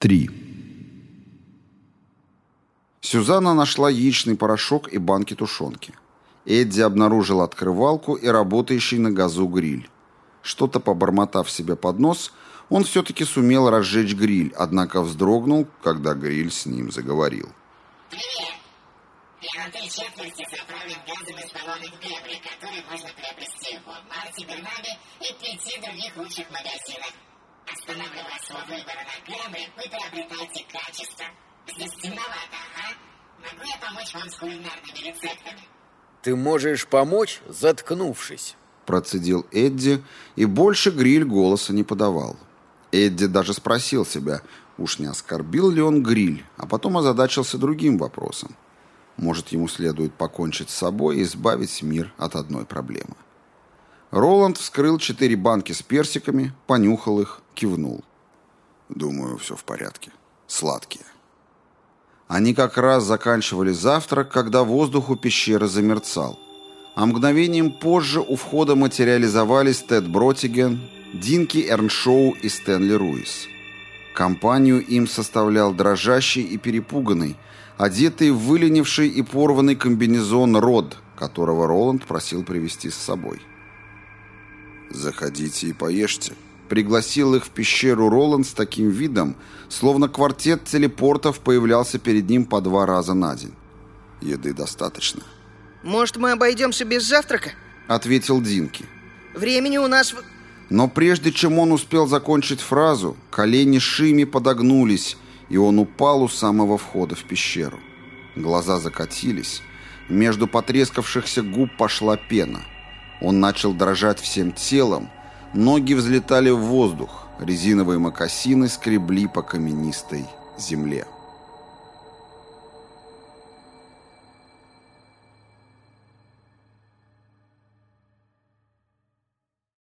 3. Сюзанна нашла яичный порошок и банки тушенки. Эдди обнаружил открывалку и работающий на газу гриль. Что-то побормотав себе под нос, он все-таки сумел разжечь гриль, однако вздрогнул, когда гриль с ним заговорил. Привет! Я на три четверти заправлен газом из баллона в Гебре, который можно приобрести в Walmart, Бернаби и пяти других лучших магазинах. Останавливая свой выбор на вы приобретаете качество. Здесь темновато, ага. Могу я помочь вам с кулинарными рецептами? Ты можешь помочь, заткнувшись. Процедил Эдди, и больше гриль голоса не подавал. Эдди даже спросил себя, уж не оскорбил ли он гриль, а потом озадачился другим вопросом. Может, ему следует покончить с собой и избавить мир от одной проблемы. Роланд вскрыл четыре банки с персиками, понюхал их, кивнул. «Думаю, все в порядке. Сладкие». Они как раз заканчивали завтрак, когда воздух у пещеры замерцал. А мгновением позже у входа материализовались Тед Бротиген, Динки Эрншоу и Стэнли Руис. Компанию им составлял дрожащий и перепуганный, одетый в выленивший и порванный комбинезон Род, которого Роланд просил привезти с собой. «Заходите и поешьте», — пригласил их в пещеру Роланд с таким видом, словно квартет телепортов появлялся перед ним по два раза на день. «Еды достаточно», Может, мы обойдемся без завтрака? — ответил Динки. Времени у нас... Но прежде чем он успел закончить фразу, колени Шими подогнулись, и он упал у самого входа в пещеру. Глаза закатились, между потрескавшихся губ пошла пена. Он начал дрожать всем телом, ноги взлетали в воздух, резиновые мокасины скребли по каменистой земле.